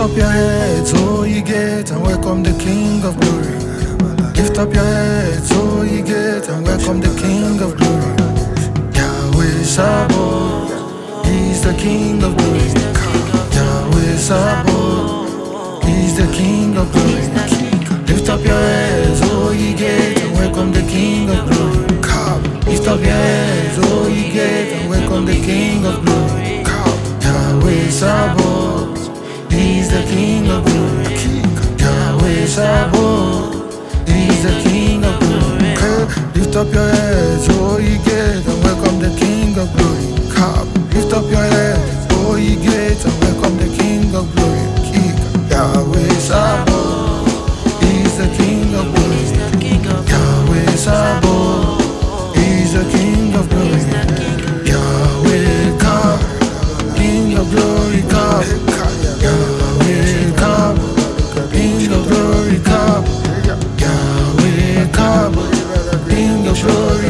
up your heads, oh ye get, and welcome the King of Glory. Lift up your heads, oh ye get, and welcome the King of Glory. Yahweh Sabaoth, He's the King of Glory. Yahweh Sabaoth, He's the King of Glory. Lift up your heads, oh ye get, and welcome the King of Glory. Lift up your heads, oh ye get, and welcome the King of Glory. Yahweh 灼热。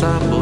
sample.